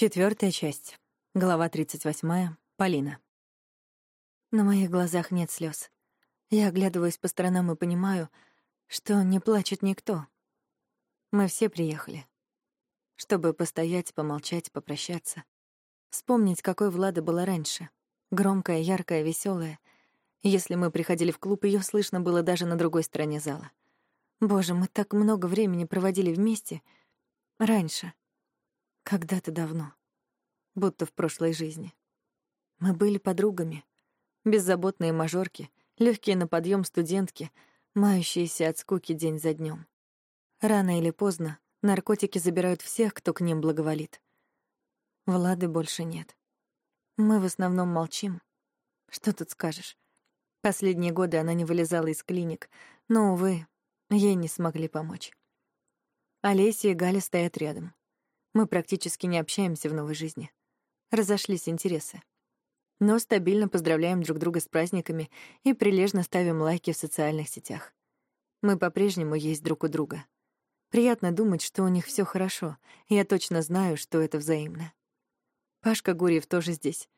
Четвертая часть. Глава 38. Полина. На моих глазах нет слез. Я оглядываюсь по сторонам и понимаю, что не плачет никто. Мы все приехали. Чтобы постоять, помолчать, попрощаться. Вспомнить, какой Влада была раньше. Громкая, яркая, веселая. Если мы приходили в клуб, ее слышно было даже на другой стороне зала. Боже, мы так много времени проводили вместе. Раньше. Когда-то давно. Будто в прошлой жизни. Мы были подругами. Беззаботные мажорки, легкие на подъем студентки, мающиеся от скуки день за днем. Рано или поздно наркотики забирают всех, кто к ним благоволит. Влады больше нет. Мы в основном молчим. Что тут скажешь? Последние годы она не вылезала из клиник, но, увы, ей не смогли помочь. Олеся и Галя стоят рядом. Мы практически не общаемся в новой жизни. Разошлись интересы. Но стабильно поздравляем друг друга с праздниками и прилежно ставим лайки в социальных сетях. Мы по-прежнему есть друг у друга. Приятно думать, что у них все хорошо, я точно знаю, что это взаимно. Пашка Гурьев тоже здесь.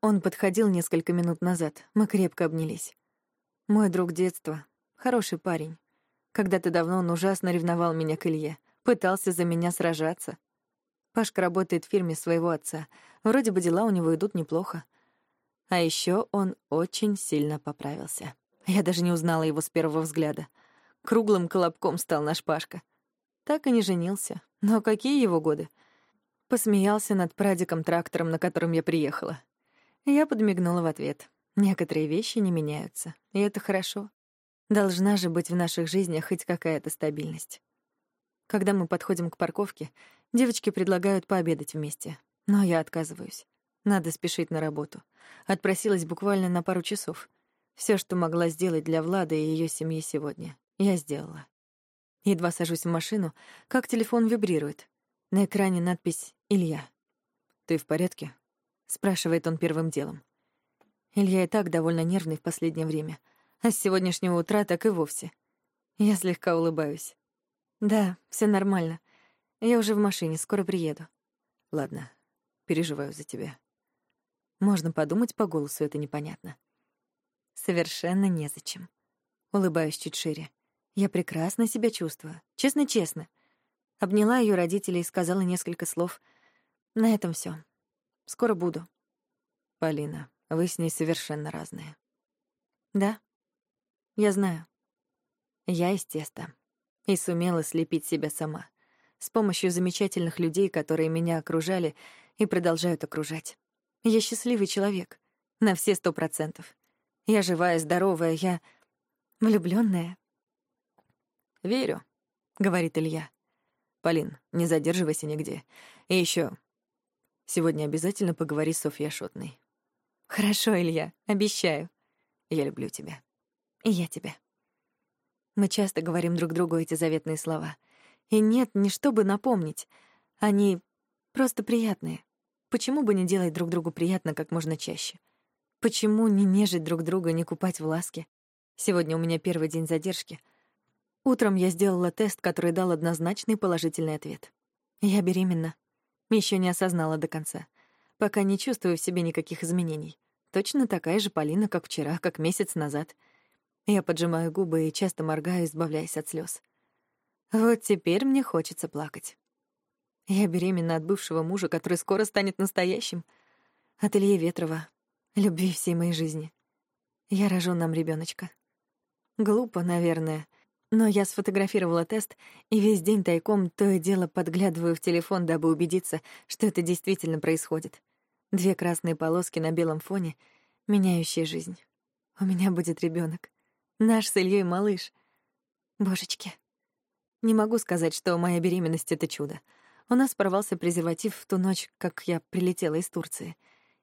Он подходил несколько минут назад, мы крепко обнялись. Мой друг детства, хороший парень. Когда-то давно он ужасно ревновал меня к Илье, пытался за меня сражаться, Пашка работает в фирме своего отца. Вроде бы дела у него идут неплохо. А еще он очень сильно поправился. Я даже не узнала его с первого взгляда. Круглым колобком стал наш Пашка. Так и не женился. Но какие его годы? Посмеялся над прадиком-трактором, на котором я приехала. Я подмигнула в ответ. Некоторые вещи не меняются, и это хорошо. Должна же быть в наших жизнях хоть какая-то стабильность. Когда мы подходим к парковке, девочки предлагают пообедать вместе, но я отказываюсь. Надо спешить на работу. Отпросилась буквально на пару часов. Все, что могла сделать для Влады и ее семьи сегодня, я сделала. Едва сажусь в машину, как телефон вибрирует. На экране надпись «Илья». «Ты в порядке?» — спрашивает он первым делом. Илья и так довольно нервный в последнее время, а с сегодняшнего утра так и вовсе. Я слегка улыбаюсь. Да, все нормально. Я уже в машине, скоро приеду. Ладно, переживаю за тебя. Можно подумать, по голосу это непонятно. Совершенно незачем. Улыбаюсь чуть шире. Я прекрасно себя чувствую. Честно-честно. Обняла ее родителей и сказала несколько слов. На этом все. Скоро буду. Полина, вы с ней совершенно разные. Да, я знаю. Я из теста и сумела слепить себя сама, с помощью замечательных людей, которые меня окружали и продолжают окружать. Я счастливый человек, на все сто процентов. Я живая, здоровая, я влюбленная. «Верю», — говорит Илья. «Полин, не задерживайся нигде. И еще, сегодня обязательно поговори с Софьей Шотной». «Хорошо, Илья, обещаю». «Я люблю тебя». «И я тебя». Мы часто говорим друг другу эти заветные слова. И нет, не чтобы напомнить. Они просто приятные. Почему бы не делать друг другу приятно как можно чаще? Почему не нежить друг друга, не купать в ласке? Сегодня у меня первый день задержки. Утром я сделала тест, который дал однозначный положительный ответ. Я беременна. Еще не осознала до конца. Пока не чувствую в себе никаких изменений. Точно такая же Полина, как вчера, как месяц назад — я поджимаю губы и часто моргаю, избавляясь от слез. Вот теперь мне хочется плакать. Я беременна от бывшего мужа, который скоро станет настоящим. От Ильи Ветрова, любви всей моей жизни. Я рожу нам ребеночка. Глупо, наверное, но я сфотографировала тест и весь день тайком то и дело подглядываю в телефон, дабы убедиться, что это действительно происходит. Две красные полоски на белом фоне, меняющие жизнь. У меня будет ребенок. Наш с Ильей малыш. Божечки. Не могу сказать, что моя беременность — это чудо. У нас порвался презерватив в ту ночь, как я прилетела из Турции.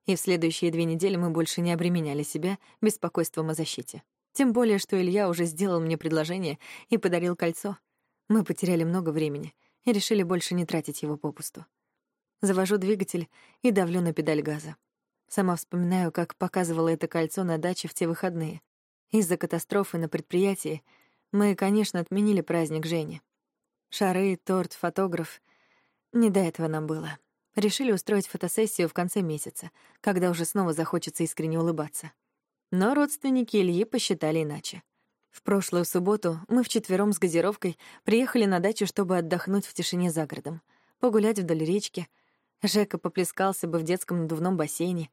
И в следующие две недели мы больше не обременяли себя беспокойством о защите. Тем более, что Илья уже сделал мне предложение и подарил кольцо. Мы потеряли много времени и решили больше не тратить его попусту. Завожу двигатель и давлю на педаль газа. Сама вспоминаю, как показывала это кольцо на даче в те выходные. Из-за катастрофы на предприятии мы, конечно, отменили праздник Жени. Шары, торт, фотограф. Не до этого нам было. Решили устроить фотосессию в конце месяца, когда уже снова захочется искренне улыбаться. Но родственники Ильи посчитали иначе. В прошлую субботу мы вчетвером с газировкой приехали на дачу, чтобы отдохнуть в тишине за городом, погулять вдоль речки. Жека поплескался бы в детском надувном бассейне.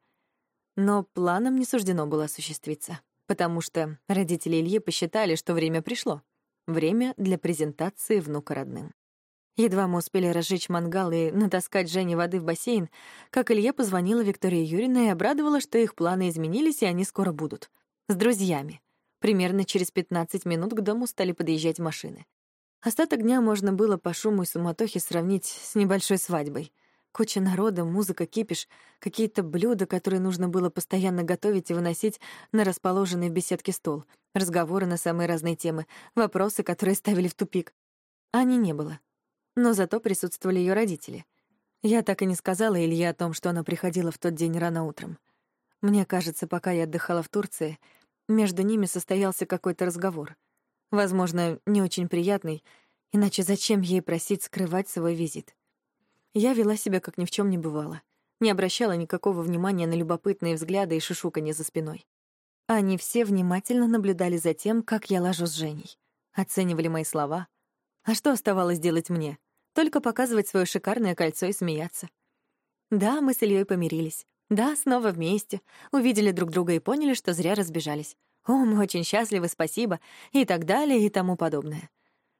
Но планам не суждено было осуществиться, потому что родители Ильи посчитали, что время пришло. Время для презентации внука родным. Едва мы успели разжечь мангал и натаскать Жене воды в бассейн, как Илья позвонила Виктория Юрьевна и обрадовала, что их планы изменились, и они скоро будут. С друзьями. Примерно через 15 минут к дому стали подъезжать машины. Остаток дня можно было по шуму и суматохе сравнить с небольшой свадьбой. Куча народа, музыка, кипиш, какие-то блюда, которые нужно было постоянно готовить и выносить на расположенный в беседке стол, разговоры на самые разные темы, вопросы, которые ставили в тупик. Ани не было но зато присутствовали ее родители. Я так и не сказала Илье о том, что она приходила в тот день рано утром. Мне кажется, пока я отдыхала в Турции, между ними состоялся какой-то разговор. Возможно, не очень приятный, иначе зачем ей просить скрывать свой визит? Я вела себя, как ни в чем не бывало, не обращала никакого внимания на любопытные взгляды и шушуканье за спиной. Они все внимательно наблюдали за тем, как я ложу с Женей, оценивали мои слова. А что оставалось делать мне? Только показывать свое шикарное кольцо и смеяться. Да, мы с Ильей помирились. Да, снова вместе. Увидели друг друга и поняли, что зря разбежались. О, мы очень счастливы, спасибо. И так далее, и тому подобное.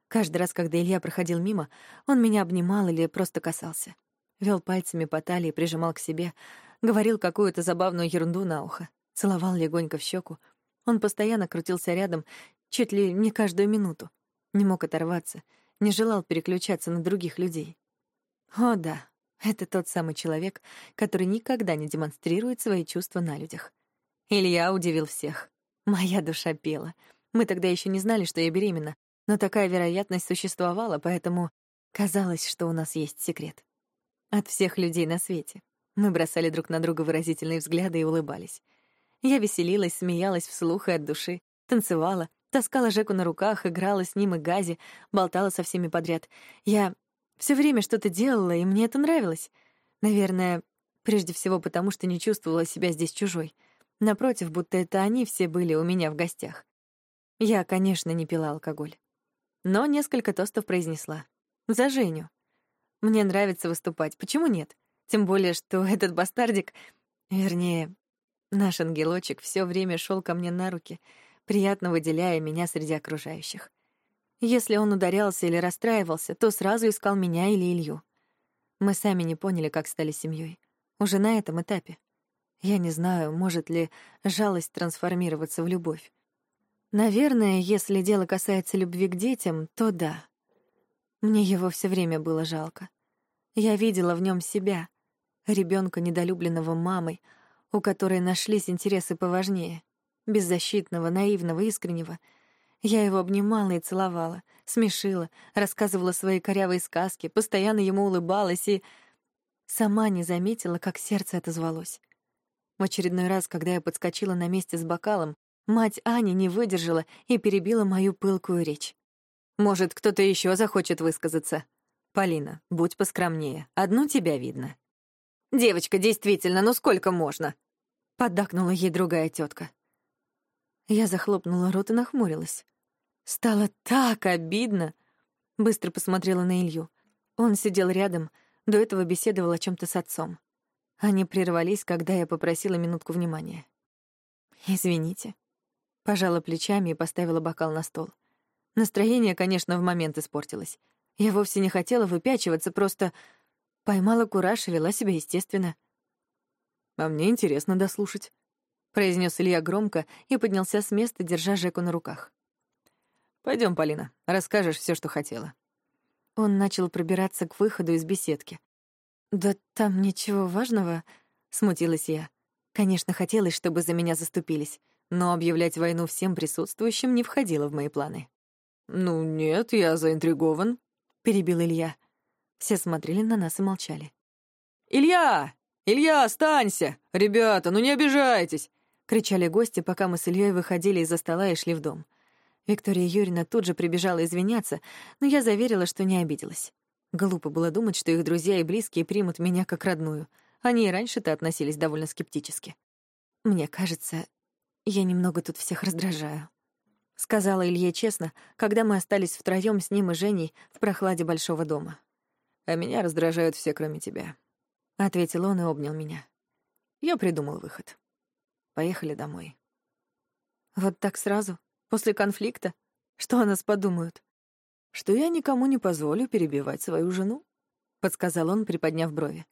Каждый раз, когда Илья проходил мимо, он меня обнимал или просто касался. Вел пальцами по талии, прижимал к себе, говорил какую-то забавную ерунду на ухо, целовал легонько в щеку. Он постоянно крутился рядом, чуть ли не каждую минуту. Не мог оторваться — не желал переключаться на других людей. О да, это тот самый человек, который никогда не демонстрирует свои чувства на людях. Илья удивил всех. Моя душа пела. Мы тогда еще не знали, что я беременна, но такая вероятность существовала, поэтому казалось, что у нас есть секрет. От всех людей на свете. Мы бросали друг на друга выразительные взгляды и улыбались. Я веселилась, смеялась вслух и от души, танцевала, Таскала Жеку на руках, играла с ним и Гази, болтала со всеми подряд. Я все время что-то делала, и мне это нравилось. Наверное, прежде всего потому, что не чувствовала себя здесь чужой. Напротив, будто это они все были у меня в гостях. Я, конечно, не пила алкоголь. Но несколько тостов произнесла. За Женю. Мне нравится выступать, почему нет? Тем более, что этот бастардик, вернее, наш ангелочек, все время шел ко мне на руки — приятно выделяя меня среди окружающих. Если он ударялся или расстраивался, то сразу искал меня или Илью. Мы сами не поняли, как стали семьей. Уже на этом этапе. Я не знаю, может ли жалость трансформироваться в любовь. Наверное, если дело касается любви к детям, то да. Мне его все время было жалко. Я видела в нем себя, ребенка недолюбленного мамой, у которой нашлись интересы поважнее беззащитного, наивного, искреннего. Я его обнимала и целовала, смешила, рассказывала свои корявые сказки, постоянно ему улыбалась и... Сама не заметила, как сердце отозвалось. В очередной раз, когда я подскочила на месте с бокалом, мать Ани не выдержала и перебила мою пылкую речь. «Может, кто-то еще захочет высказаться?» «Полина, будь поскромнее. Одну тебя видно». «Девочка, действительно, ну сколько можно?» Поддакнула ей другая тетка. Я захлопнула рот и нахмурилась. Стало так обидно. Быстро посмотрела на Илью. Он сидел рядом, до этого беседовал о чем то с отцом. Они прервались, когда я попросила минутку внимания. «Извините». Пожала плечами и поставила бокал на стол. Настроение, конечно, в момент испортилось. Я вовсе не хотела выпячиваться, просто поймала кураж и вела себя естественно. «А мне интересно дослушать», произнес Илья громко и поднялся с места, держа Жеку на руках. Пойдем, Полина, расскажешь все, что хотела. Он начал пробираться к выходу из беседки. Да там ничего важного, смутилась я. Конечно, хотелось, чтобы за меня заступились, но объявлять войну всем присутствующим не входило в мои планы. «Ну нет, я заинтригован», — перебил Илья. Все смотрели на нас и молчали. «Илья! Илья, останься! Ребята, ну не обижайтесь! кричали гости, пока мы с Ильей выходили из-за стола и шли в дом. Виктория Юрьевна тут же прибежала извиняться, но я заверила, что не обиделась. Глупо было думать, что их друзья и близкие примут меня как родную. Они и раньше-то относились довольно скептически. Мне кажется, я немного тут всех раздражаю. Сказала Илье честно, когда мы остались втроём с ним и Женей в прохладе большого дома. «А меня раздражают все, кроме тебя», — ответил он и обнял меня. Я придумал выход. Поехали домой. Вот так сразу? После конфликта? Что о нас подумают? Что я никому не позволю перебивать свою жену, подсказал он, приподняв брови.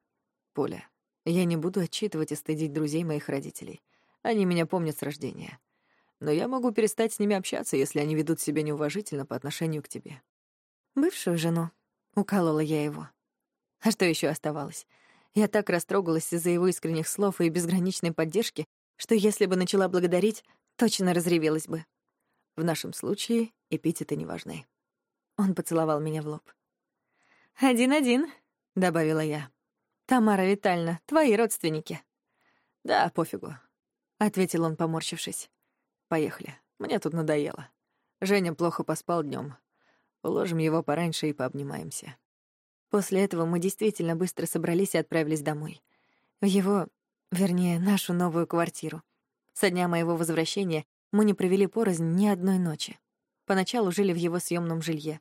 Поля, я не буду отчитывать и стыдить друзей моих родителей. Они меня помнят с рождения. Но я могу перестать с ними общаться, если они ведут себя неуважительно по отношению к тебе. Бывшую жену. Уколола я его. А что еще оставалось? Я так растрогалась из-за его искренних слов и безграничной поддержки, что если бы начала благодарить, точно разревелась бы. В нашем случае эпитеты не важны. Он поцеловал меня в лоб. «Один-один», — добавила я. «Тамара Витальевна, твои родственники». «Да, пофигу», — ответил он, поморщившись. «Поехали. Мне тут надоело. Женя плохо поспал днем. Уложим его пораньше и пообнимаемся». После этого мы действительно быстро собрались и отправились домой. В его, вернее, нашу новую квартиру. Со дня моего возвращения мы не провели порознь ни одной ночи. Поначалу жили в его съемном жилье,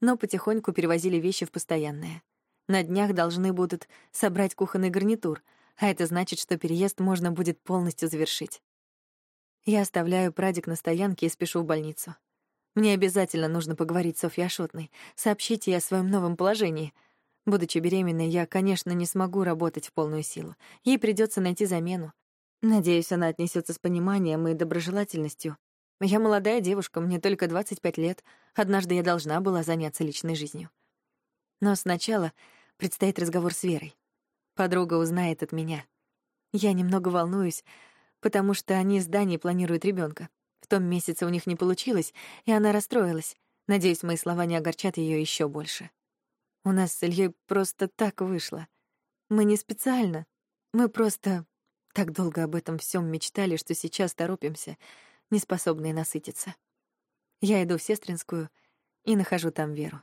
но потихоньку перевозили вещи в постоянное. На днях должны будут собрать кухонный гарнитур, а это значит, что переезд можно будет полностью завершить. Я оставляю прадик на стоянке и спешу в больницу. Мне обязательно нужно поговорить с Софьей Ашотной, сообщить ей о своем новом положении. Будучи беременной, я, конечно, не смогу работать в полную силу. Ей придется найти замену. Надеюсь, она отнесется с пониманием и доброжелательностью. Я молодая девушка, мне только 25 лет. Однажды я должна была заняться личной жизнью. Но сначала предстоит разговор с Верой. Подруга узнает от меня. Я немного волнуюсь, потому что они с Даней планируют ребенка. Том месяце у них не получилось, и она расстроилась. Надеюсь, мои слова не огорчат ее еще больше. У нас с Ильей просто так вышло. Мы не специально. Мы просто так долго об этом всем мечтали, что сейчас торопимся, не способные насытиться. Я иду в Сестринскую и нахожу там Веру.